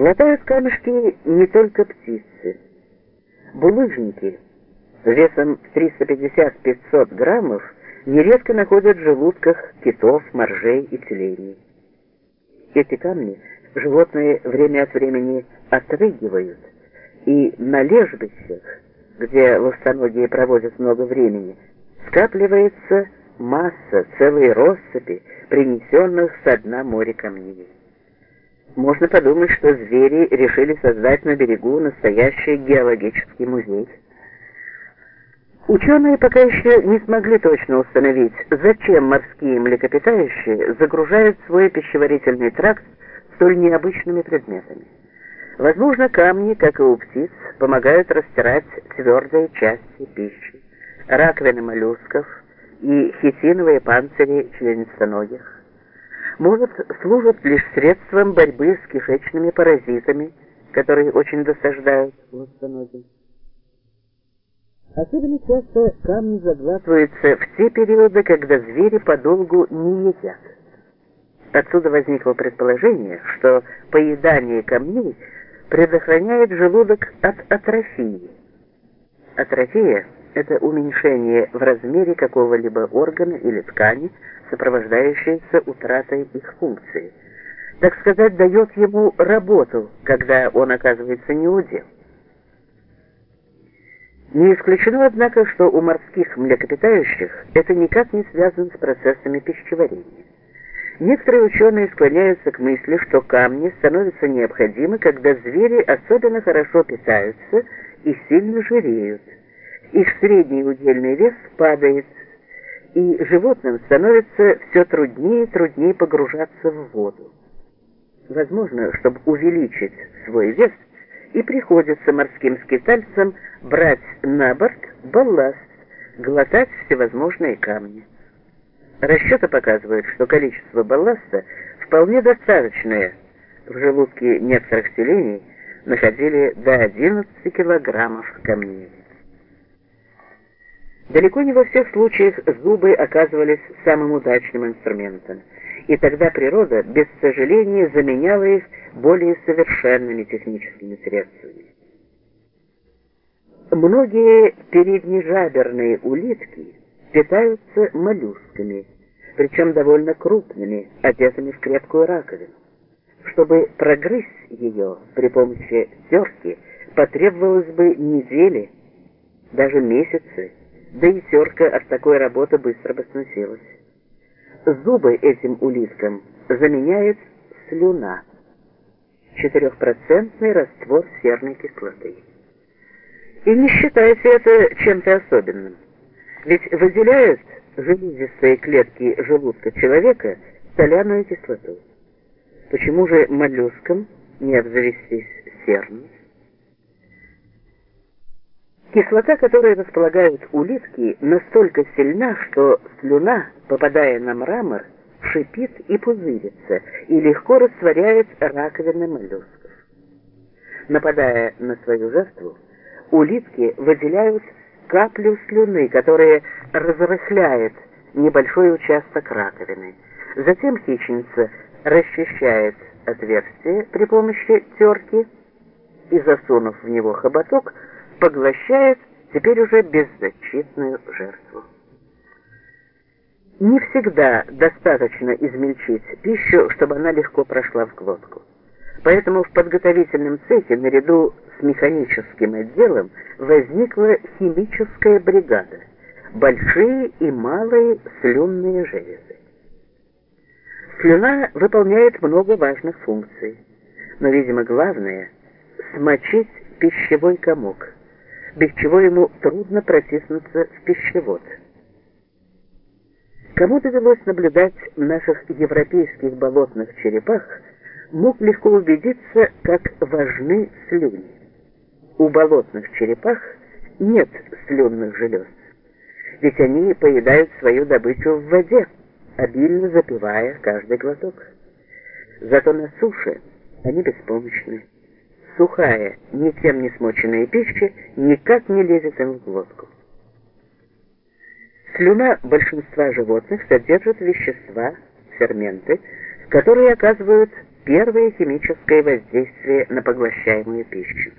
Глотают камешки не только птицы. Булыжники весом 350-500 граммов нередко находят в желудках китов, моржей и тюленей. Эти камни животные время от времени отрыгивают, и на лежбищах, где ловстоногие проводят много времени, скапливается масса, целые россыпи, принесенных со дна моря камней. Можно подумать, что звери решили создать на берегу настоящий геологический музей. Ученые пока еще не смогли точно установить, зачем морские млекопитающие загружают свой пищеварительный тракт столь необычными предметами. Возможно, камни, как и у птиц, помогают растирать твердые части пищи, раковины моллюсков и хитиновые панцири членистоногих может, служат лишь средством борьбы с кишечными паразитами, которые очень досаждают ластоногим. Особенно часто камни заглатываются в те периоды, когда звери подолгу не едят. Отсюда возникло предположение, что поедание камней предохраняет желудок от атрофии. Атрофия – это уменьшение в размере какого-либо органа или ткани, сопровождающаяся утратой их функции. Так сказать, дает ему работу, когда он оказывается неудел. Не исключено, однако, что у морских млекопитающих это никак не связано с процессами пищеварения. Некоторые ученые склоняются к мысли, что камни становятся необходимы, когда звери особенно хорошо питаются и сильно жиреют. Их средний удельный вес падает и животным становится все труднее и труднее погружаться в воду. Возможно, чтобы увеличить свой вес, и приходится морским скитальцам брать на борт балласт, глотать всевозможные камни. Расчеты показывают, что количество балласта вполне достаточное. В желудке некоторых селений находили до 11 килограммов камней. Далеко не во всех случаях зубы оказывались самым удачным инструментом, и тогда природа без сожаления заменяла их более совершенными техническими средствами. Многие переднежаберные улитки питаются моллюсками, причем довольно крупными, одетыми в крепкую раковину. Чтобы прогрызть ее при помощи терки, потребовалось бы недели, даже месяцы, да и терка от такой работы быстро бы сносилась. Зубы этим улиткам заменяет слюна, четырехпроцентный раствор серной кислоты. И не считайте это чем-то особенным, ведь выделяют железистые клетки желудка человека соляную кислоту. Почему же моллюскам не обзавестись серной? Кислота, которой располагают улитки, настолько сильна, что слюна, попадая на мрамор, шипит и пузырится, и легко растворяет раковины моллюсков. Нападая на свою жертву, улитки выделяют каплю слюны, которая разрыхляет небольшой участок раковины. Затем хищница расчищает отверстие при помощи терки и, засунув в него хоботок, поглощает теперь уже беззащитную жертву. Не всегда достаточно измельчить пищу, чтобы она легко прошла в глотку. Поэтому в подготовительном цехе наряду с механическим отделом возникла химическая бригада, большие и малые слюнные железы. Слюна выполняет много важных функций, но, видимо, главное – смочить пищевой комок – без чего ему трудно протиснуться в пищевод. Кому довелось наблюдать наших европейских болотных черепах, мог легко убедиться, как важны слюни. У болотных черепах нет слюнных желез, ведь они поедают свою добычу в воде, обильно запивая каждый глоток. Зато на суше они беспомощны сухая, ничем не смоченная пища никак не лезет им в глотку. Слюна большинства животных содержит вещества, ферменты, которые оказывают первое химическое воздействие на поглощаемую пищу.